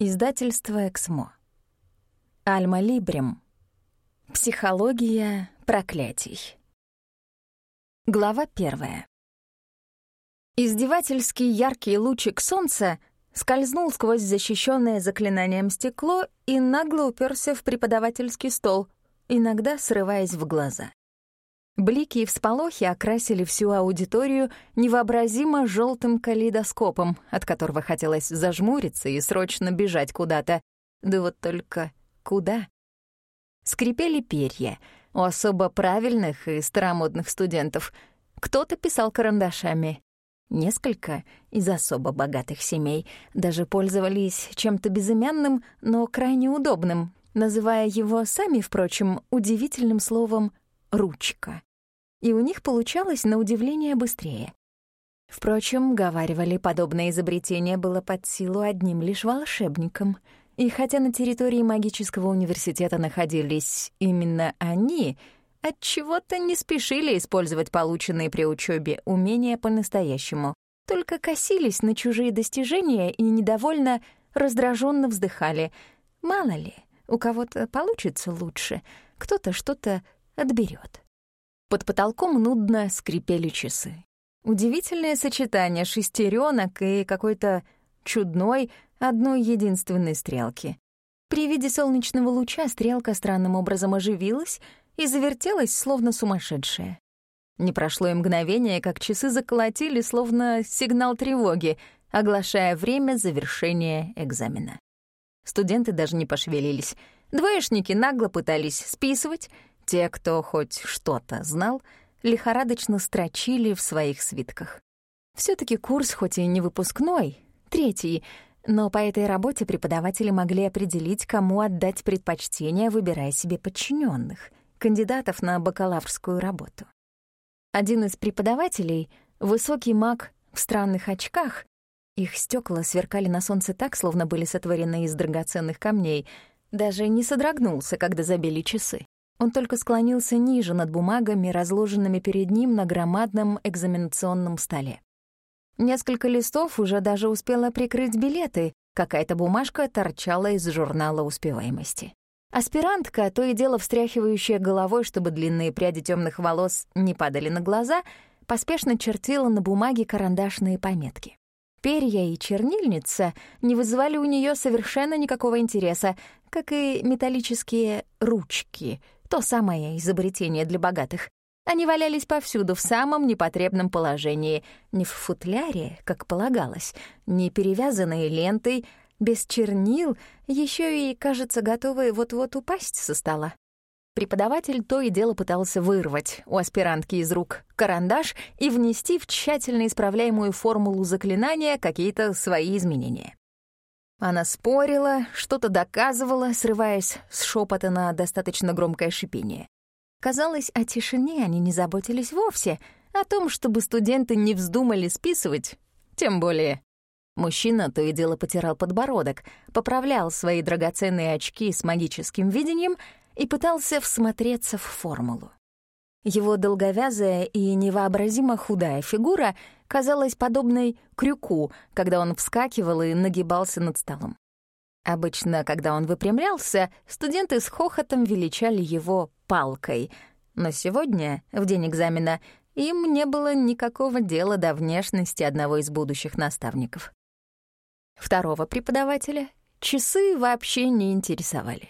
Издательство «Эксмо». Альма Либрем. Психология проклятий. Глава первая. Издевательский яркий лучик солнца скользнул сквозь защищенное заклинанием стекло и нагло уперся в преподавательский стол, иногда срываясь в глаза. Блики и всполохи окрасили всю аудиторию невообразимо желтым калейдоскопом, от которого хотелось зажмуриться и срочно бежать куда-то. Да вот только куда? Скрипели перья у особо правильных и старомодных студентов. Кто-то писал карандашами. Несколько из особо богатых семей даже пользовались чем-то безымянным, но крайне удобным, называя его сами, впрочем, удивительным словом «ручка» и у них получалось на удивление быстрее. Впрочем, говаривали, подобное изобретение было под силу одним лишь волшебникам. И хотя на территории магического университета находились именно они, от чего то не спешили использовать полученные при учебе умения по-настоящему, только косились на чужие достижения и недовольно, раздраженно вздыхали. Мало ли, у кого-то получится лучше, кто-то что-то отберет. Под потолком нудно скрипели часы. Удивительное сочетание шестеренок и какой-то чудной одной единственной стрелки. При виде солнечного луча стрелка странным образом оживилась и завертелась, словно сумасшедшая. Не прошло и мгновение, как часы заколотили, словно сигнал тревоги, оглашая время завершения экзамена. Студенты даже не пошевелились. Двоечники нагло пытались списывать, те, кто хоть что-то знал, лихорадочно строчили в своих свитках. все таки курс хоть и не выпускной, третий, но по этой работе преподаватели могли определить, кому отдать предпочтение, выбирая себе подчиненных, кандидатов на бакалаврскую работу. Один из преподавателей, высокий маг в странных очках, их стекла сверкали на солнце так, словно были сотворены из драгоценных камней, даже не содрогнулся, когда забили часы. Он только склонился ниже над бумагами, разложенными перед ним на громадном экзаменационном столе. Несколько листов уже даже успела прикрыть билеты, какая-то бумажка торчала из журнала успеваемости. Аспирантка, то и дело встряхивающая головой, чтобы длинные пряди темных волос не падали на глаза, поспешно чертила на бумаге карандашные пометки. Перья и чернильница не вызывали у нее совершенно никакого интереса, как и металлические ручки — то самое изобретение для богатых. Они валялись повсюду в самом непотребном положении, не в футляре, как полагалось, не перевязанные лентой, без чернил, еще и, кажется, готовые вот-вот упасть со стола. Преподаватель то и дело пытался вырвать у аспирантки из рук карандаш и внести в тщательно исправляемую формулу заклинания какие-то свои изменения. Она спорила, что-то доказывала, срываясь с шепота на достаточно громкое шипение. Казалось, о тишине они не заботились вовсе, о том, чтобы студенты не вздумали списывать, тем более. Мужчина то и дело потирал подбородок, поправлял свои драгоценные очки с магическим видением и пытался всмотреться в формулу. Его долговязая и невообразимо худая фигура казалась подобной крюку, когда он вскакивал и нагибался над столом. Обычно, когда он выпрямлялся, студенты с хохотом величали его «палкой», но сегодня, в день экзамена, им не было никакого дела до внешности одного из будущих наставников. Второго преподавателя часы вообще не интересовали,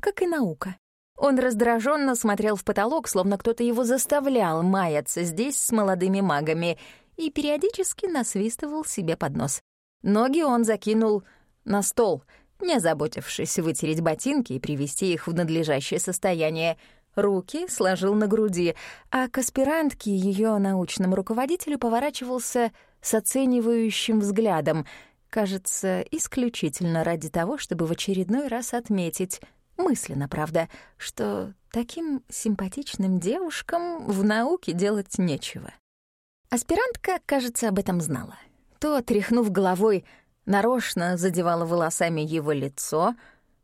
как и наука. Он раздраженно смотрел в потолок, словно кто-то его заставлял маяться здесь с молодыми магами, и периодически насвистывал себе под нос. Ноги он закинул на стол, не озаботившись вытереть ботинки и привести их в надлежащее состояние. Руки сложил на груди, а к аспирантке ее научному руководителю поворачивался с оценивающим взглядом, кажется, исключительно ради того, чтобы в очередной раз отметить — мысленно, правда, что таким симпатичным девушкам в науке делать нечего. Аспирантка, кажется, об этом знала. То, тряхнув головой, нарочно задевала волосами его лицо,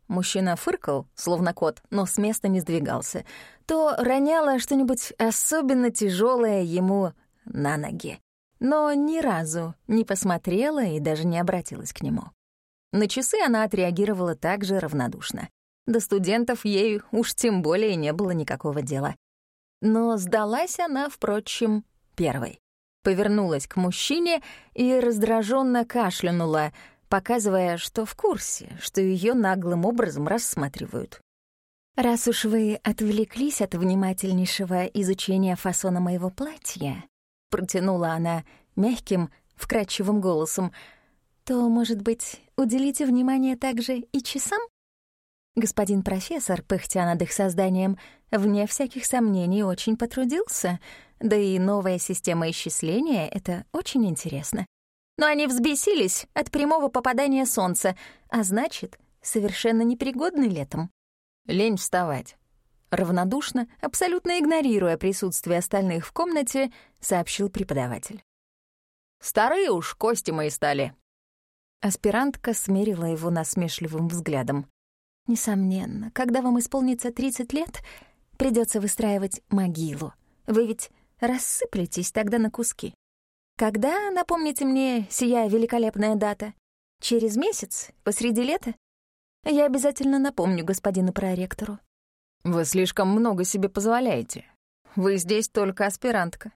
мужчина фыркал, словно кот, но с места не сдвигался, то роняла что-нибудь особенно тяжелое ему на ноги, но ни разу не посмотрела и даже не обратилась к нему. На часы она отреагировала также равнодушно. До студентов ей уж тем более не было никакого дела. Но сдалась она, впрочем, первой. Повернулась к мужчине и раздраженно кашлянула, показывая, что в курсе, что ее наглым образом рассматривают. «Раз уж вы отвлеклись от внимательнейшего изучения фасона моего платья», протянула она мягким, вкрадчивым голосом, то, может быть, уделите внимание также и часам? Господин профессор, пыхтя над их созданием, вне всяких сомнений очень потрудился, да и новая система исчисления — это очень интересно. Но они взбесились от прямого попадания солнца, а значит, совершенно непригодны летом. Лень вставать. Равнодушно, абсолютно игнорируя присутствие остальных в комнате, сообщил преподаватель. «Старые уж кости мои стали». Аспирантка смерила его насмешливым взглядом. Несомненно, когда вам исполнится 30 лет, придется выстраивать могилу. Вы ведь рассыплетесь тогда на куски. Когда, напомните мне, сия великолепная дата? Через месяц? Посреди лета? Я обязательно напомню господину проректору. Вы слишком много себе позволяете. Вы здесь только аспирантка.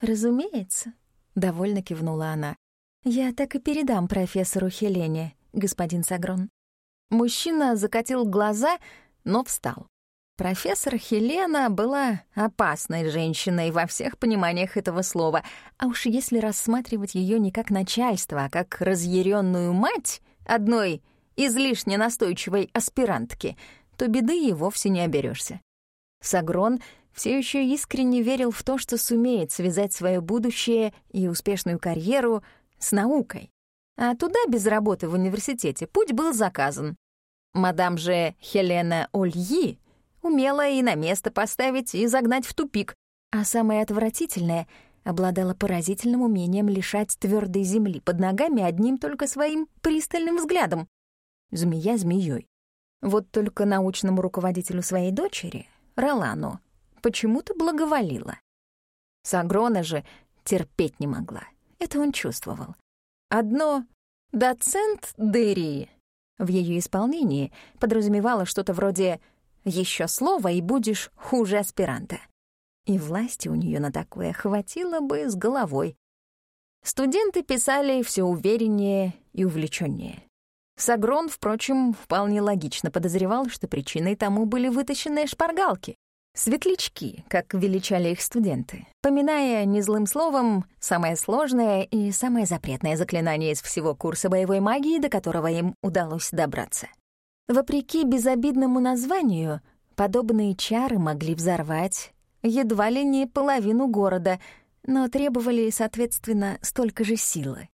Разумеется, — довольно кивнула она. Я так и передам профессору Хелене, господин Сагрон. Мужчина закатил глаза, но встал. Профессор Хелена была опасной женщиной во всех пониманиях этого слова, а уж если рассматривать ее не как начальство, а как разъяренную мать одной излишне настойчивой аспирантки, то беды и вовсе не оберешься. Сагрон все еще искренне верил в то, что сумеет связать свое будущее и успешную карьеру с наукой. А туда без работы в университете путь был заказан. Мадам же Хелена Ольи умела и на место поставить, и загнать в тупик. А самое отвратительное — обладала поразительным умением лишать твердой земли под ногами одним только своим пристальным взглядом. Змея змеей. Вот только научному руководителю своей дочери, Ролану, почему-то благоволила. Сагрона же терпеть не могла. Это он чувствовал. Одно «доцент Дерри» в ее исполнении подразумевало что-то вроде «еще слово, и будешь хуже аспиранта». И власти у нее на такое хватило бы с головой. Студенты писали все увереннее и увлеченнее. Сагрон, впрочем, вполне логично подозревал, что причиной тому были вытащенные шпаргалки. Светлячки, как величали их студенты, поминая незлым словом самое сложное и самое запретное заклинание из всего курса боевой магии, до которого им удалось добраться. Вопреки безобидному названию, подобные чары могли взорвать едва ли не половину города, но требовали, соответственно, столько же силы.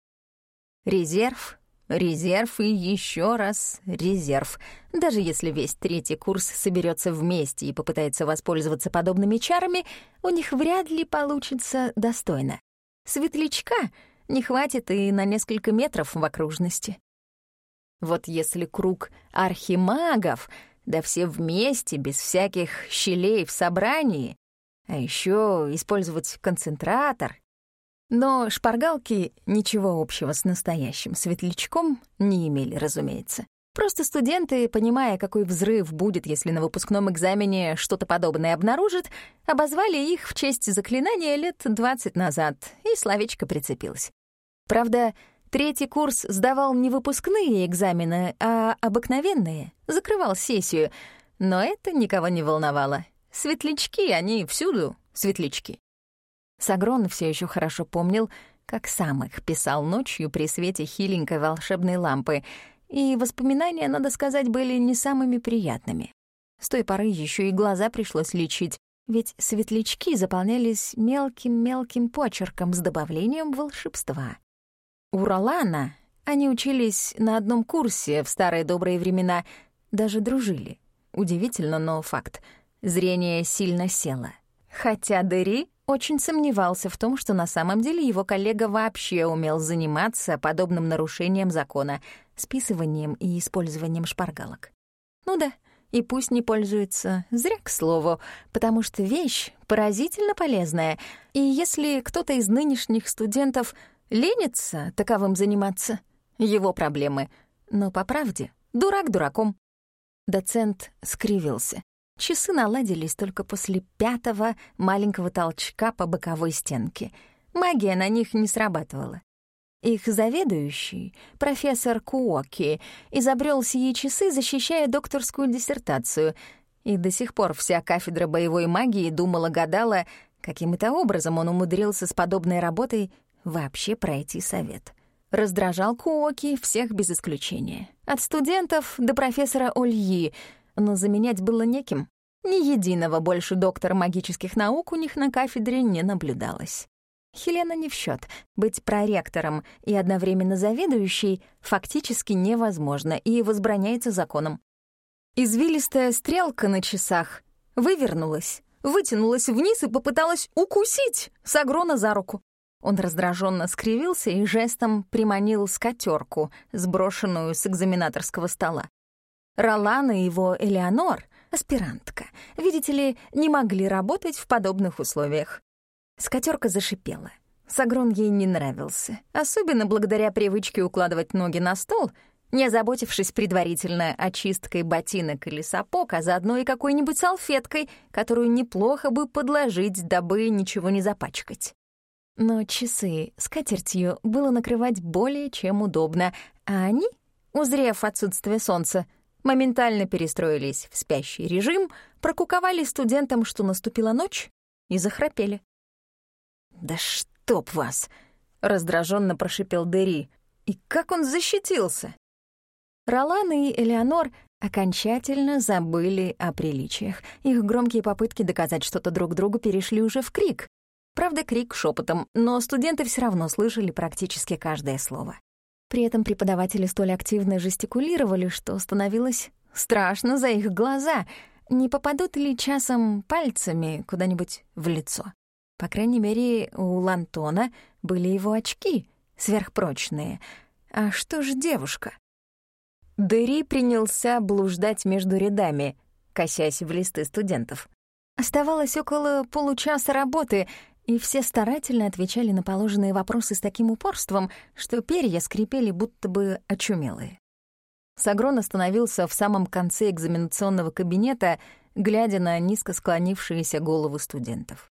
Резерв Резерв и еще раз резерв. Даже если весь третий курс соберется вместе и попытается воспользоваться подобными чарами, у них вряд ли получится достойно. Светлячка не хватит и на несколько метров в окружности. Вот если круг архимагов, да все вместе, без всяких щелей в собрании, а еще использовать концентратор, но шпаргалки ничего общего с настоящим светлячком не имели, разумеется. Просто студенты, понимая, какой взрыв будет, если на выпускном экзамене что-то подобное обнаружат, обозвали их в честь заклинания лет 20 назад, и словечко прицепилось. Правда, третий курс сдавал не выпускные экзамены, а обыкновенные, закрывал сессию, но это никого не волновало. Светлячки, они всюду светлячки. Сагрон все еще хорошо помнил, как сам их писал ночью при свете хиленькой волшебной лампы, и воспоминания, надо сказать, были не самыми приятными. С той поры еще и глаза пришлось лечить, ведь светлячки заполнялись мелким-мелким почерком с добавлением волшебства. У Ролана они учились на одном курсе в старые добрые времена, даже дружили. Удивительно, но факт. Зрение сильно село. Хотя Дери очень сомневался в том, что на самом деле его коллега вообще умел заниматься подобным нарушением закона, списыванием и использованием шпаргалок. Ну да, и пусть не пользуется, зря к слову, потому что вещь поразительно полезная, и если кто-то из нынешних студентов ленится таковым заниматься, его проблемы. Но по правде, дурак дураком. Доцент скривился. Часы наладились только после пятого маленького толчка по боковой стенке. Магия на них не срабатывала. Их заведующий, профессор Куоки, изобрел сие часы, защищая докторскую диссертацию, и до сих пор вся кафедра боевой магии думала-гадала, каким это образом он умудрился с подобной работой вообще пройти совет. Раздражал Куоки всех без исключения. От студентов до профессора Ольи, но заменять было неким. Ни единого больше доктора магических наук у них на кафедре не наблюдалось. Хелена не в счет. Быть проректором и одновременно заведующей фактически невозможно и возбраняется законом. Извилистая стрелка на часах вывернулась, вытянулась вниз и попыталась укусить Сагрона за руку. Он раздраженно скривился и жестом приманил скатерку, сброшенную с экзаменаторского стола. Ролан и его Элеонор, аспирантка, видите ли, не могли работать в подобных условиях. Скатерка зашипела. Сагрон ей не нравился, особенно благодаря привычке укладывать ноги на стол, не озаботившись предварительно очисткой ботинок или сапог, а заодно и какой-нибудь салфеткой, которую неплохо бы подложить, дабы ничего не запачкать. Но часы с катертью было накрывать более чем удобно, а они, узрев отсутствие солнца, моментально перестроились в спящий режим, прокуковали студентам, что наступила ночь, и захрапели. «Да чтоб вас!» — раздраженно прошипел Дери. «И как он защитился?» Ролан и Элеонор окончательно забыли о приличиях. Их громкие попытки доказать что-то друг другу перешли уже в крик. Правда, крик шепотом, но студенты все равно слышали практически каждое слово. При этом преподаватели столь активно жестикулировали, что становилось страшно за их глаза. Не попадут ли часом пальцами куда-нибудь в лицо? По крайней мере, у Лантона были его очки, сверхпрочные. А что же девушка? Дери принялся блуждать между рядами, косясь в листы студентов. Оставалось около получаса работы, и все старательно отвечали на положенные вопросы с таким упорством, что перья скрипели будто бы очумелые. Сагрон остановился в самом конце экзаменационного кабинета, глядя на низко склонившиеся головы студентов.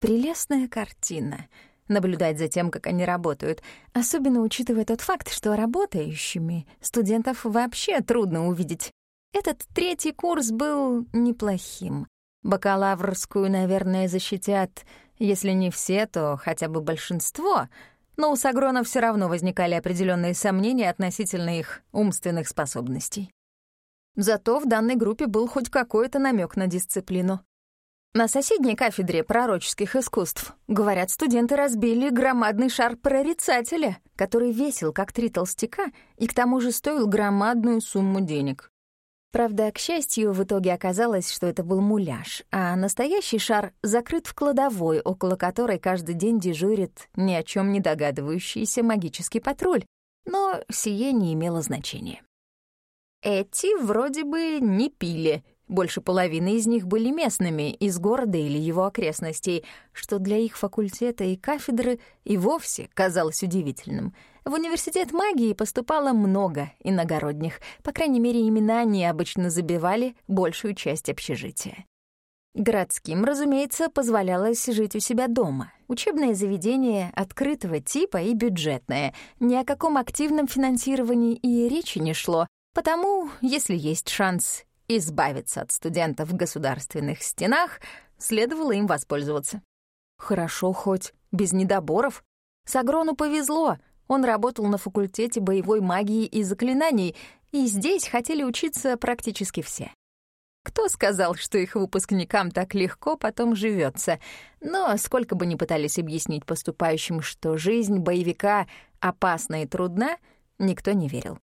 Прелестная картина — наблюдать за тем, как они работают, особенно учитывая тот факт, что работающими студентов вообще трудно увидеть. Этот третий курс был неплохим. Бакалаврскую, наверное, защитят, если не все, то хотя бы большинство, но у Сагрона все равно возникали определенные сомнения относительно их умственных способностей. Зато в данной группе был хоть какой-то намек на дисциплину. На соседней кафедре пророческих искусств, говорят, студенты разбили громадный шар прорицателя, который весил как три толстяка и к тому же стоил громадную сумму денег. Правда, к счастью, в итоге оказалось, что это был муляж, а настоящий шар закрыт в кладовой, около которой каждый день дежурит ни о чем не догадывающийся магический патруль, но сие не имело значения. Эти вроде бы не пили, больше половины из них были местными, из города или его окрестностей, что для их факультета и кафедры и вовсе казалось удивительным. В университет магии поступало много иногородних, по крайней мере, имена они обычно забивали большую часть общежития. Городским, разумеется, позволялось жить у себя дома. Учебное заведение открытого типа и бюджетное. Ни о каком активном финансировании и речи не шло, потому, если есть шанс избавиться от студентов в государственных стенах, следовало им воспользоваться. Хорошо хоть, без недоборов. Сагрону повезло, он работал на факультете боевой магии и заклинаний, и здесь хотели учиться практически все. Кто сказал, что их выпускникам так легко потом живется? Но сколько бы ни пытались объяснить поступающим, что жизнь боевика опасна и трудна, никто не верил.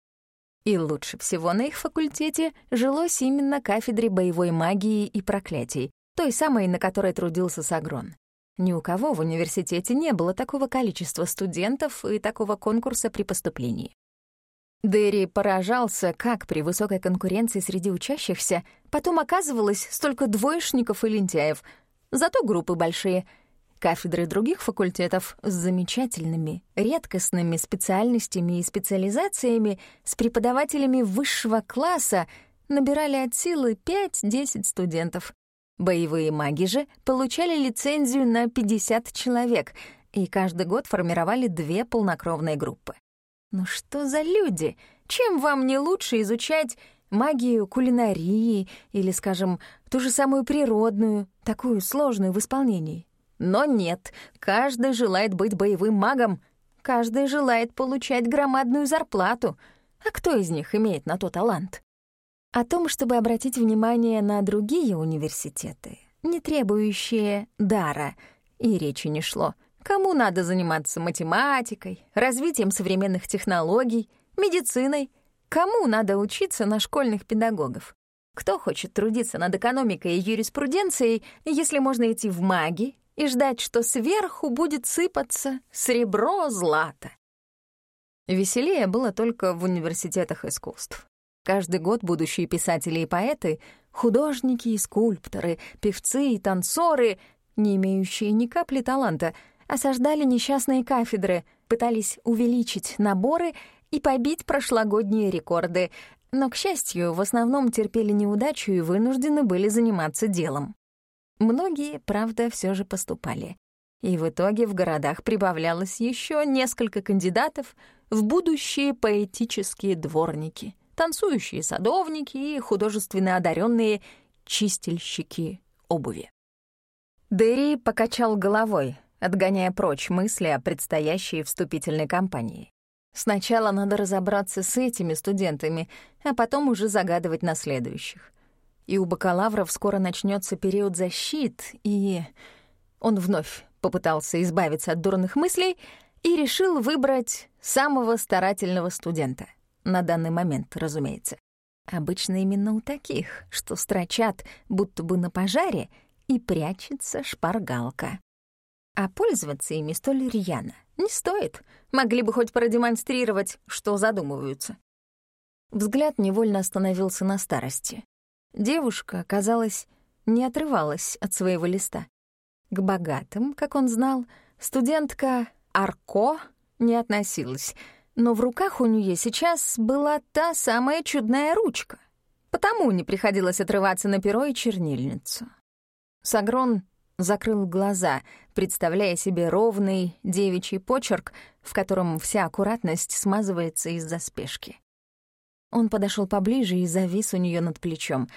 И лучше всего на их факультете жилось именно кафедре боевой магии и проклятий, той самой, на которой трудился Сагрон. Ни у кого в университете не было такого количества студентов и такого конкурса при поступлении. Дерри поражался, как при высокой конкуренции среди учащихся потом оказывалось столько двоечников и лентяев, зато группы большие. Кафедры других факультетов с замечательными, редкостными специальностями и специализациями с преподавателями высшего класса набирали от силы 5-10 студентов. Боевые маги же получали лицензию на 50 человек и каждый год формировали две полнокровные группы. Ну что за люди? Чем вам не лучше изучать магию кулинарии или, скажем, ту же самую природную, такую сложную в исполнении? Но нет, каждый желает быть боевым магом, каждый желает получать громадную зарплату. А кто из них имеет на то талант? О том, чтобы обратить внимание на другие университеты, не требующие дара, и речи не шло. Кому надо заниматься математикой, развитием современных технологий, медициной? Кому надо учиться на школьных педагогов? Кто хочет трудиться над экономикой и юриспруденцией, если можно идти в маги и ждать, что сверху будет сыпаться сребро злато? Веселее было только в университетах искусств. Каждый год будущие писатели и поэты, художники и скульпторы, певцы и танцоры, не имеющие ни капли таланта, осаждали несчастные кафедры, пытались увеличить наборы и побить прошлогодние рекорды, но, к счастью, в основном терпели неудачу и вынуждены были заниматься делом. Многие, правда, все же поступали. И в итоге в городах прибавлялось еще несколько кандидатов в будущие поэтические дворники — танцующие садовники и художественно одаренные чистильщики обуви. Дерри покачал головой, отгоняя прочь мысли о предстоящей вступительной кампании. Сначала надо разобраться с этими студентами, а потом уже загадывать на следующих. И у бакалавров скоро начнется период защит, и... Он вновь попытался избавиться от дурных мыслей и решил выбрать самого старательного студента — на данный момент, разумеется. Обычно именно у таких, что строчат, будто бы на пожаре, и прячется шпаргалка. А пользоваться ими столь рьяно не стоит. Могли бы хоть продемонстрировать, что задумываются. Взгляд невольно остановился на старости. Девушка, казалось, не отрывалась от своего листа. К богатым, как он знал, студентка Арко не относилась — но в руках у нее сейчас была та самая чудная ручка. Потому не приходилось отрываться на перо и чернильницу. Сагрон закрыл глаза, представляя себе ровный девичий почерк, в котором вся аккуратность смазывается из-за спешки. Он подошел поближе и завис у нее над плечом.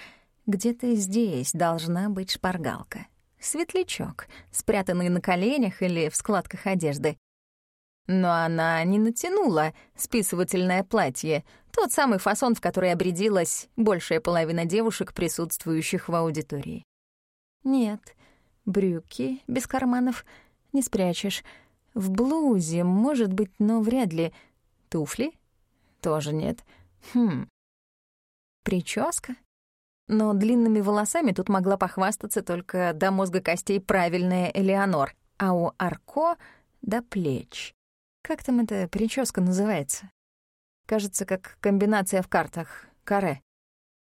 Где-то здесь должна быть шпаргалка. Светлячок, спрятанный на коленях или в складках одежды. Но она не натянула списывательное платье, тот самый фасон, в который обрядилась большая половина девушек, присутствующих в аудитории. Нет, брюки без карманов не спрячешь. В блузе, может быть, но вряд ли. Туфли? Тоже нет. Хм. Прическа? Но длинными волосами тут могла похвастаться только до мозга костей правильная Элеонор, а у Арко — до плеч. Как там эта прическа называется? Кажется, как комбинация в картах. Каре.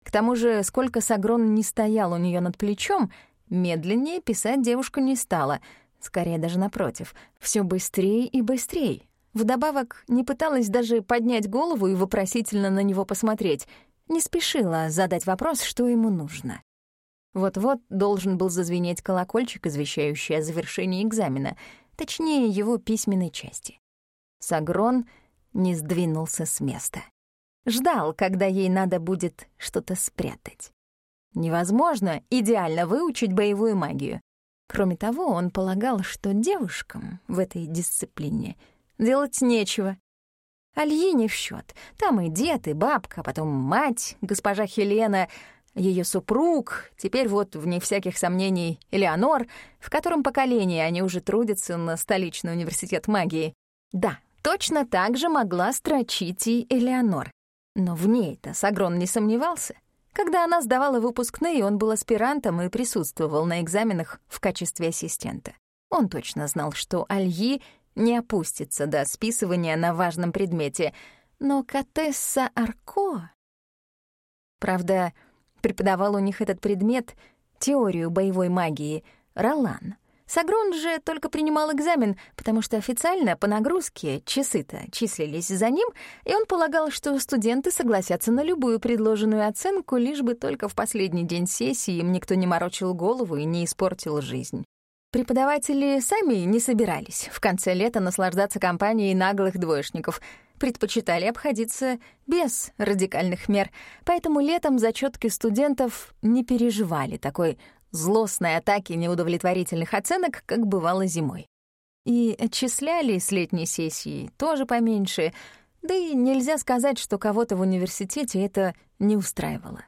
К тому же, сколько Сагрон не стоял у нее над плечом, медленнее писать девушка не стала. Скорее даже напротив. все быстрее и быстрее. Вдобавок, не пыталась даже поднять голову и вопросительно на него посмотреть. Не спешила задать вопрос, что ему нужно. Вот-вот должен был зазвенеть колокольчик, извещающий о завершении экзамена, точнее, его письменной части. Сагрон не сдвинулся с места. Ждал, когда ей надо будет что-то спрятать. Невозможно идеально выучить боевую магию. Кроме того, он полагал, что девушкам в этой дисциплине делать нечего. Альи не в счет. Там и дед, и бабка, потом мать, госпожа Хелена, ее супруг, теперь вот, вне всяких сомнений, Элеонор, в котором поколении они уже трудятся на столичный университет магии. Да, Точно так же могла строчить и Элеонор. Но в ней-то Сагрон не сомневался. Когда она сдавала выпускные, он был аспирантом и присутствовал на экзаменах в качестве ассистента. Он точно знал, что Альи не опустится до списывания на важном предмете, но Катесса Арко... Правда, преподавал у них этот предмет, теорию боевой магии, Ролан, Сагрон же только принимал экзамен, потому что официально по нагрузке часы-то числились за ним, и он полагал, что студенты согласятся на любую предложенную оценку, лишь бы только в последний день сессии им никто не морочил голову и не испортил жизнь. Преподаватели сами не собирались в конце лета наслаждаться компанией наглых двоечников, предпочитали обходиться без радикальных мер, поэтому летом зачетки студентов не переживали такой злостной атаки неудовлетворительных оценок, как бывало зимой. И отчисляли с летней сессии тоже поменьше, да и нельзя сказать, что кого-то в университете это не устраивало.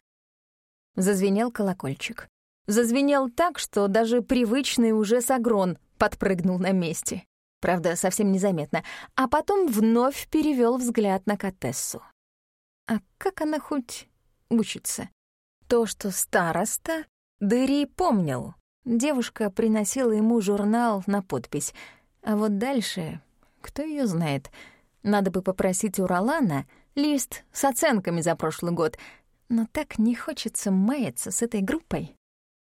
Зазвенел колокольчик. Зазвенел так, что даже привычный уже Сагрон подпрыгнул на месте. Правда, совсем незаметно. А потом вновь перевел взгляд на Катессу. А как она хоть учится? То, что староста Дэри помнил. Девушка приносила ему журнал на подпись. А вот дальше, кто ее знает, надо бы попросить у Ролана лист с оценками за прошлый год, но так не хочется маяться с этой группой.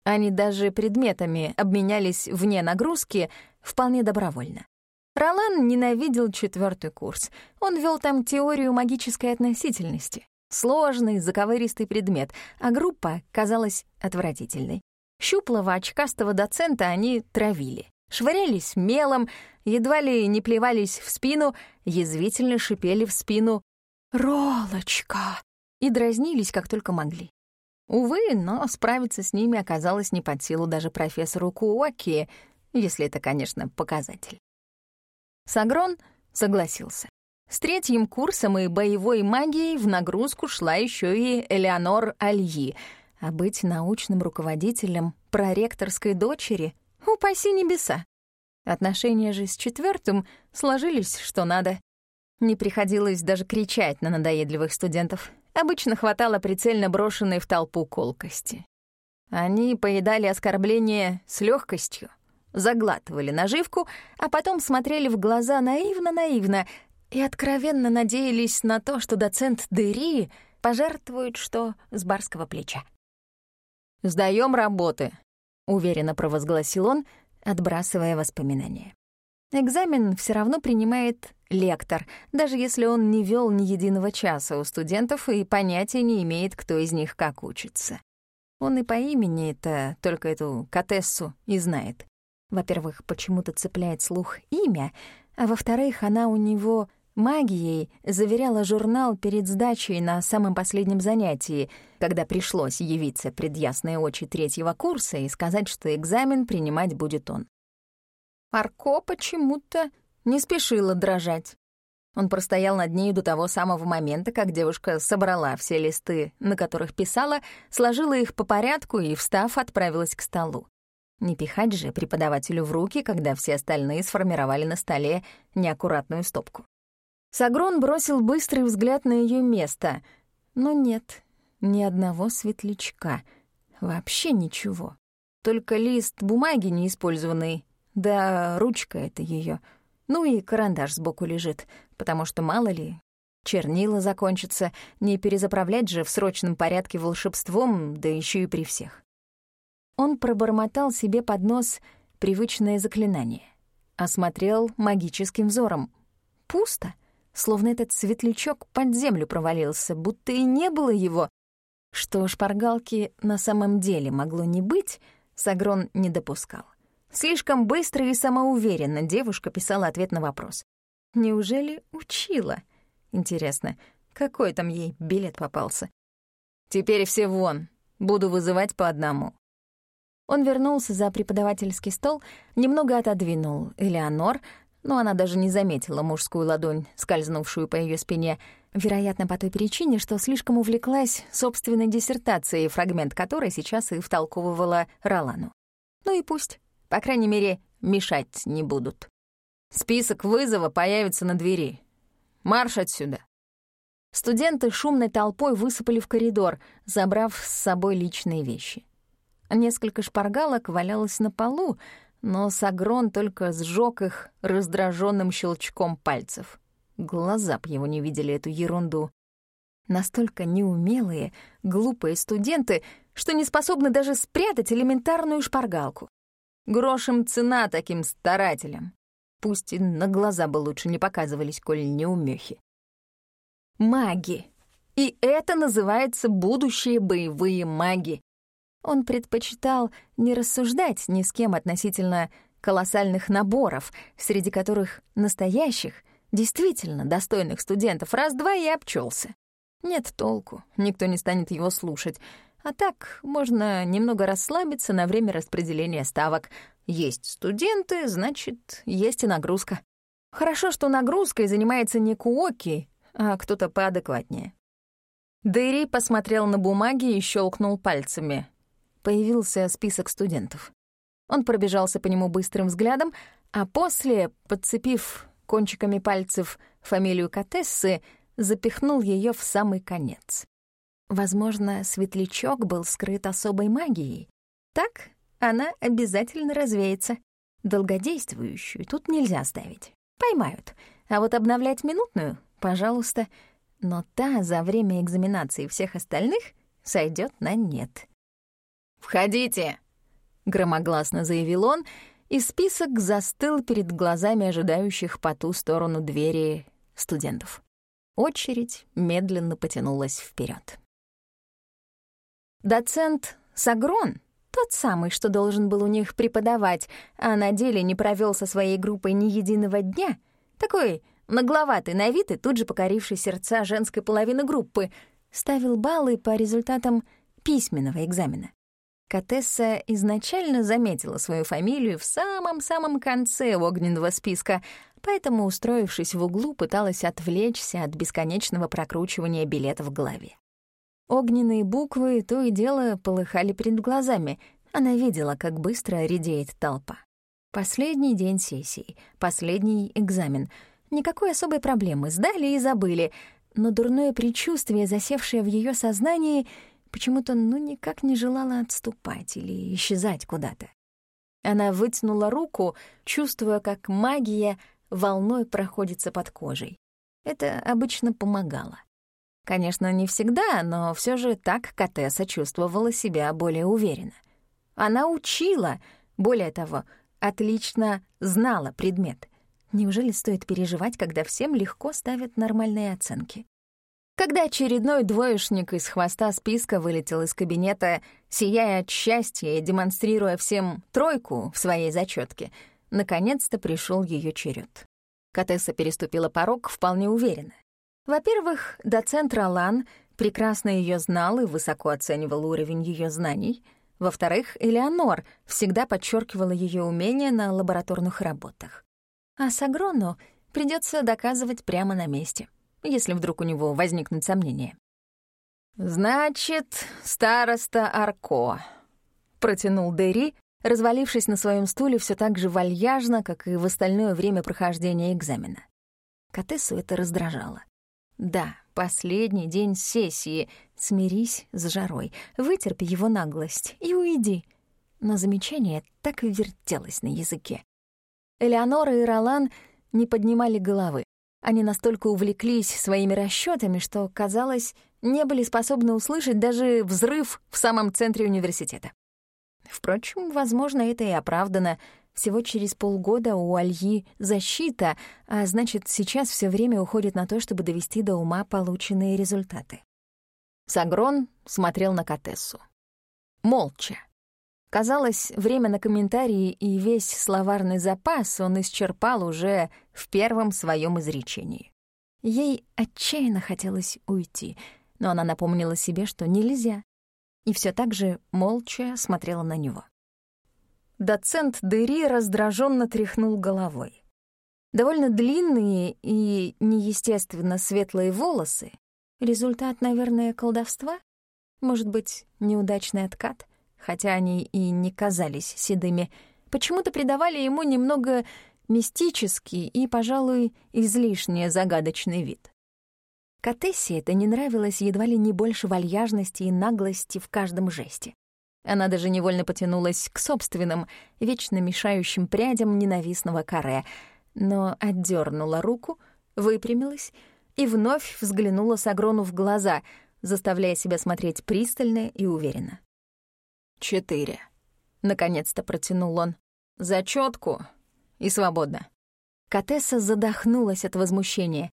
Они даже предметами обменялись вне нагрузки вполне добровольно. Ролан ненавидел четвертый курс. Он вел там теорию магической относительности. Сложный, заковыристый предмет, а группа казалась отвратительной. Щуплого очкастого доцента они травили. Швырялись мелом, едва ли не плевались в спину, язвительно шипели в спину «Ролочка!» и дразнились, как только могли. Увы, но справиться с ними оказалось не под силу даже профессору Куоки, если это, конечно, показатель. Сагрон согласился. С третьим курсом и боевой магией в нагрузку шла еще и Элеонор Альи, а быть научным руководителем проректорской дочери — упаси небеса. Отношения же с четвертым сложились что надо. Не приходилось даже кричать на надоедливых студентов. Обычно хватало прицельно брошенной в толпу колкости. Они поедали оскорбления с легкостью, заглатывали наживку, а потом смотрели в глаза наивно-наивно, и откровенно надеялись на то, что доцент Дери пожертвует что с барского плеча. «Сдаем работы», — уверенно провозгласил он, отбрасывая воспоминания. Экзамен все равно принимает лектор, даже если он не вел ни единого часа у студентов и понятия не имеет, кто из них как учится. Он и по имени-то только эту Катессу и знает. Во-первых, почему-то цепляет слух имя, а во-вторых, она у него магией заверяла журнал перед сдачей на самом последнем занятии, когда пришлось явиться пред ясные очи третьего курса и сказать, что экзамен принимать будет он. Арко почему-то не спешила дрожать. Он простоял над ней до того самого момента, как девушка собрала все листы, на которых писала, сложила их по порядку и, встав, отправилась к столу. Не пихать же преподавателю в руки, когда все остальные сформировали на столе неаккуратную стопку. Сагрон бросил быстрый взгляд на ее место, но нет, ни одного светлячка, вообще ничего. Только лист бумаги неиспользованный, да ручка это ее, ну и карандаш сбоку лежит, потому что, мало ли, чернила закончатся, не перезаправлять же в срочном порядке волшебством, да еще и при всех. Он пробормотал себе под нос привычное заклинание, осмотрел магическим взором. Пусто словно этот светлячок под землю провалился, будто и не было его. Что шпаргалки на самом деле могло не быть, Сагрон не допускал. Слишком быстро и самоуверенно девушка писала ответ на вопрос. Неужели учила? Интересно, какой там ей билет попался? «Теперь все вон, буду вызывать по одному». Он вернулся за преподавательский стол, немного отодвинул Элеонор, но она даже не заметила мужскую ладонь, скользнувшую по ее спине, вероятно, по той причине, что слишком увлеклась собственной диссертацией, фрагмент которой сейчас и втолковывала Ролану. Ну и пусть, по крайней мере, мешать не будут. Список вызова появится на двери. Марш отсюда. Студенты шумной толпой высыпали в коридор, забрав с собой личные вещи. Несколько шпаргалок валялось на полу, но Сагрон только сжег их раздраженным щелчком пальцев. Глаза б его не видели эту ерунду. Настолько неумелые, глупые студенты, что не способны даже спрятать элементарную шпаргалку. Грошем цена таким старателям. Пусть и на глаза бы лучше не показывались, коль не умехи. Маги. И это называется будущие боевые маги. Он предпочитал не рассуждать ни с кем относительно колоссальных наборов, среди которых настоящих, действительно достойных студентов раз-два и обчелся. Нет толку, никто не станет его слушать. А так можно немного расслабиться на время распределения ставок. Есть студенты, значит, есть и нагрузка. Хорошо, что нагрузкой занимается не Куоки, а кто-то поадекватнее. Дэри посмотрел на бумаги и щелкнул пальцами. Появился список студентов. Он пробежался по нему быстрым взглядом, а после, подцепив кончиками пальцев фамилию Катессы, запихнул ее в самый конец. Возможно, светлячок был скрыт особой магией. Так она обязательно развеется. Долгодействующую тут нельзя ставить. Поймают. А вот обновлять минутную — пожалуйста. Но та за время экзаменации всех остальных сойдет на нет. «Входите!» — громогласно заявил он, и список застыл перед глазами ожидающих по ту сторону двери студентов. Очередь медленно потянулась вперед. Доцент Сагрон, тот самый, что должен был у них преподавать, а на деле не провел со своей группой ни единого дня, такой нагловатый на вид и тут же покоривший сердца женской половины группы, ставил баллы по результатам письменного экзамена. Катесса изначально заметила свою фамилию в самом-самом конце огненного списка, поэтому, устроившись в углу, пыталась отвлечься от бесконечного прокручивания билета в голове. Огненные буквы то и дело полыхали перед глазами. Она видела, как быстро редеет толпа. Последний день сессии, последний экзамен. Никакой особой проблемы, сдали и забыли, но дурное предчувствие, засевшее в ее сознании, почему-то ну никак не желало отступать или исчезать куда-то. Она вытянула руку, чувствуя, как магия волной проходится под кожей. Это обычно помогало. Конечно, не всегда, но все же так Катесса чувствовала себя более уверенно. Она учила, более того, отлично знала предмет. Неужели стоит переживать, когда всем легко ставят нормальные оценки? Когда очередной двоечник из хвоста списка вылетел из кабинета, сияя от счастья и демонстрируя всем тройку в своей зачетке, наконец-то пришел ее черед. Катесса переступила порог вполне уверенно. Во-первых, доцент Ролан прекрасно ее знал и высоко оценивал уровень ее знаний. Во-вторых, Элеонор всегда подчеркивала ее умения на лабораторных работах. А Сагрону придется доказывать прямо на месте, если вдруг у него возникнут сомнения. «Значит, староста Арко», — протянул Дерри, развалившись на своем стуле все так же вальяжно, как и в остальное время прохождения экзамена. Катессу это раздражало. Да, последний день сессии. Смирись с жарой, вытерпи его наглость и уйди. Но замечание так и вертелось на языке. Элеонора и Ролан не поднимали головы. Они настолько увлеклись своими расчетами, что, казалось, не были способны услышать даже взрыв в самом центре университета. Впрочем, возможно, это и оправдано — всего через полгода у Альи защита, а значит, сейчас все время уходит на то, чтобы довести до ума полученные результаты. Сагрон смотрел на Катессу. Молча. Казалось, время на комментарии и весь словарный запас он исчерпал уже в первом своем изречении. Ей отчаянно хотелось уйти, но она напомнила себе, что нельзя, и все так же молча смотрела на него. Доцент Дери раздраженно тряхнул головой. Довольно длинные и неестественно светлые волосы — результат, наверное, колдовства? Может быть, неудачный откат? Хотя они и не казались седыми, почему-то придавали ему немного мистический и, пожалуй, излишне загадочный вид. Катессе это не нравилось едва ли не больше вальяжности и наглости в каждом жесте. Она даже невольно потянулась к собственным, вечно мешающим прядям ненавистного каре, но отдернула руку, выпрямилась и вновь взглянула Сагрону в глаза, заставляя себя смотреть пристально и уверенно. «Четыре», — наконец-то протянул он. Зачетку и свободно. Катесса задохнулась от возмущения.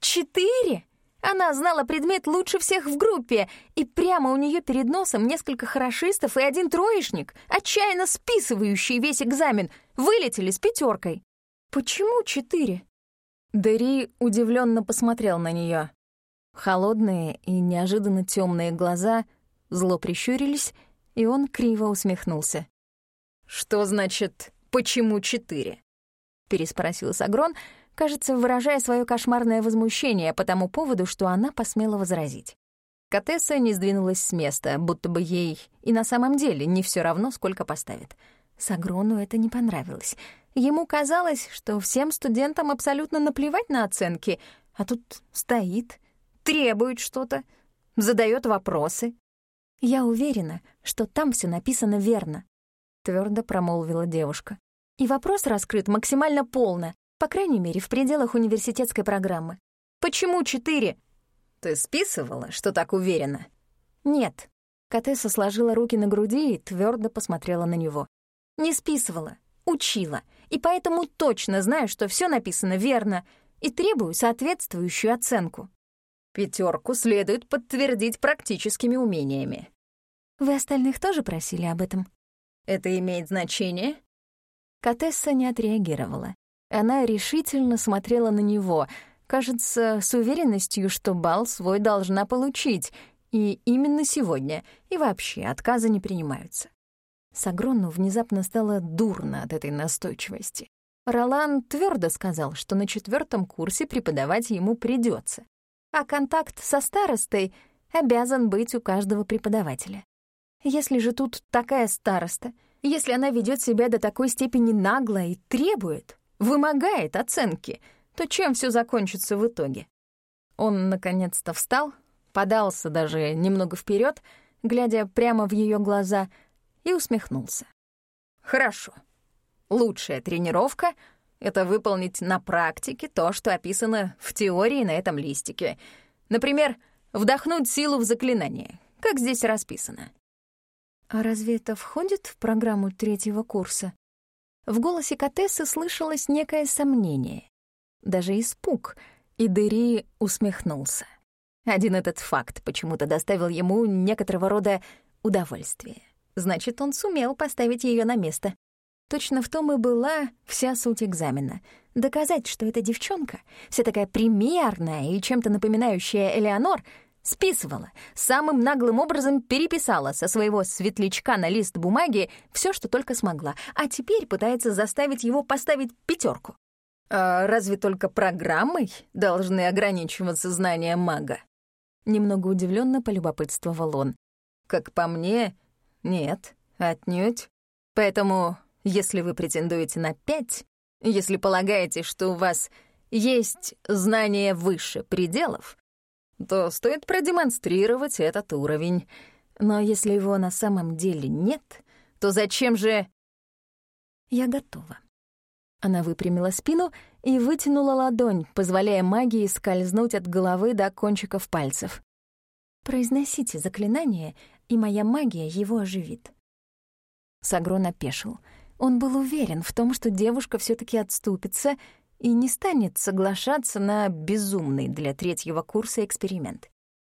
«Четыре?» Она знала предмет лучше всех в группе, и прямо у нее перед носом несколько хорошистов и один троечник, отчаянно списывающий весь экзамен, вылетели с пятеркой. Почему четыре? Дери удивленно посмотрел на нее. Холодные и неожиданно темные глаза зло прищурились, и он криво усмехнулся. «Что значит «почему четыре»?» — переспросил Сагрон, кажется, выражая свое кошмарное возмущение по тому поводу, что она посмела возразить. Катесса не сдвинулась с места, будто бы ей и на самом деле не все равно, сколько поставит. Сагрону это не понравилось. Ему казалось, что всем студентам абсолютно наплевать на оценки, а тут стоит, требует что-то, задает вопросы. «Я уверена, что там все написано верно», — твердо промолвила девушка. «И вопрос раскрыт максимально полно. По крайней мере, в пределах университетской программы. Почему четыре? Ты списывала, что так уверена? Нет. Катесса сложила руки на груди и твердо посмотрела на него. Не списывала, учила. И поэтому точно знаю, что все написано верно и требую соответствующую оценку. Пятерку следует подтвердить практическими умениями. Вы остальных тоже просили об этом? Это имеет значение? Катесса не отреагировала. Она решительно смотрела на него, кажется, с уверенностью, что бал свой должна получить, и именно сегодня, и вообще отказы не принимаются. Сагрону внезапно стало дурно от этой настойчивости. Ролан твердо сказал, что на четвертом курсе преподавать ему придется, а контакт со старостой обязан быть у каждого преподавателя. Если же тут такая староста, если она ведет себя до такой степени нагло и требует, вымогает оценки, то чем все закончится в итоге? Он наконец-то встал, подался даже немного вперед, глядя прямо в ее глаза, и усмехнулся. «Хорошо. Лучшая тренировка — это выполнить на практике то, что описано в теории на этом листике. Например, вдохнуть силу в заклинание, как здесь расписано». «А разве это входит в программу третьего курса?» В голосе Катессы слышалось некое сомнение, даже испуг, и Дери усмехнулся. Один этот факт почему-то доставил ему некоторого рода удовольствие. Значит, он сумел поставить ее на место. Точно в том и была вся суть экзамена. Доказать, что эта девчонка, вся такая примерная и чем-то напоминающая Элеонор — Списывала, самым наглым образом переписала со своего светлячка на лист бумаги все, что только смогла, а теперь пытается заставить его поставить пятерку. А разве только программой должны ограничиваться знания мага? Немного удивленно полюбопытствовал он. Как по мне, нет, отнюдь. Поэтому, если вы претендуете на пять, если полагаете, что у вас есть знания выше пределов, то стоит продемонстрировать этот уровень. Но если его на самом деле нет, то зачем же... Я готова. Она выпрямила спину и вытянула ладонь, позволяя магии скользнуть от головы до кончиков пальцев. «Произносите заклинание, и моя магия его оживит». Сагрон опешил. Он был уверен в том, что девушка все таки отступится и не станет соглашаться на безумный для третьего курса эксперимент.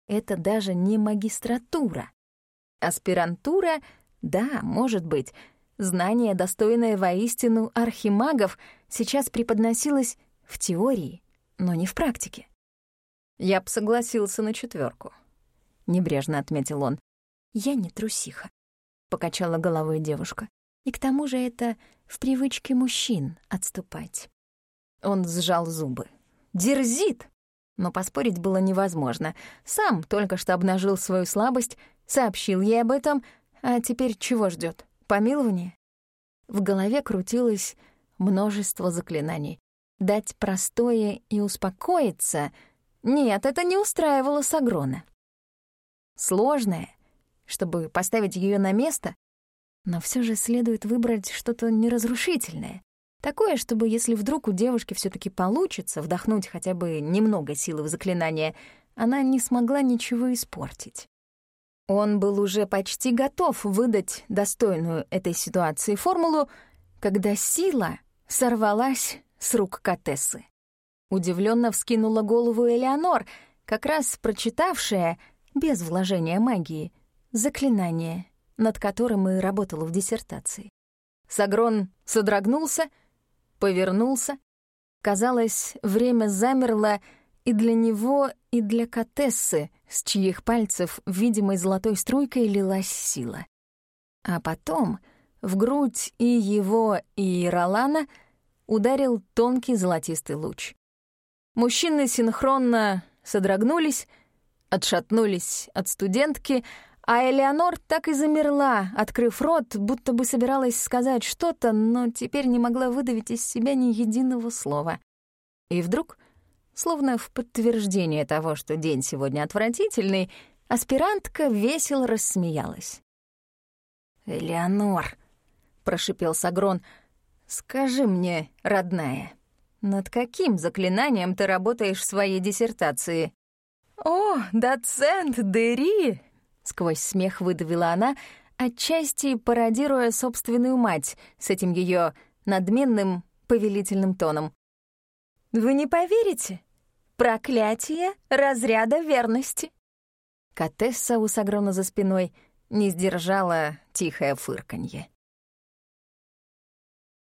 Это даже не магистратура. Аспирантура — да, может быть. Знание, достойное воистину архимагов, сейчас преподносилось в теории, но не в практике. «Я б согласился на четверку, небрежно отметил он. «Я не трусиха», — покачала головой девушка. «И к тому же это в привычке мужчин отступать». Он сжал зубы. «Дерзит!» Но поспорить было невозможно. Сам только что обнажил свою слабость, сообщил ей об этом, а теперь чего ждет? Помилование? В голове крутилось множество заклинаний. Дать простое и успокоиться — нет, это не устраивало Сагрона. Сложное, чтобы поставить ее на место, но все же следует выбрать что-то неразрушительное, Такое, чтобы если вдруг у девушки все таки получится вдохнуть хотя бы немного силы в заклинание, она не смогла ничего испортить. Он был уже почти готов выдать достойную этой ситуации формулу, когда сила сорвалась с рук Катессы. Удивленно вскинула голову Элеонор, как раз прочитавшая, без вложения магии, заклинание, над которым и работала в диссертации. Сагрон содрогнулся, повернулся. Казалось, время замерло и для него, и для Катессы, с чьих пальцев видимой золотой струйкой лилась сила. А потом в грудь и его, и Ролана ударил тонкий золотистый луч. Мужчины синхронно содрогнулись, отшатнулись от студентки, а Элеонор так и замерла, открыв рот, будто бы собиралась сказать что-то, но теперь не могла выдавить из себя ни единого слова. И вдруг, словно в подтверждение того, что день сегодня отвратительный, аспирантка весело рассмеялась. «Элеонор», — прошипел Сагрон, — «скажи мне, родная, над каким заклинанием ты работаешь в своей диссертации?» «О, доцент Дери!» — сквозь смех выдавила она, отчасти пародируя собственную мать с этим ее надменным повелительным тоном. «Вы не поверите? Проклятие разряда верности!» Катесса у Сагрона за спиной не сдержала тихое фырканье.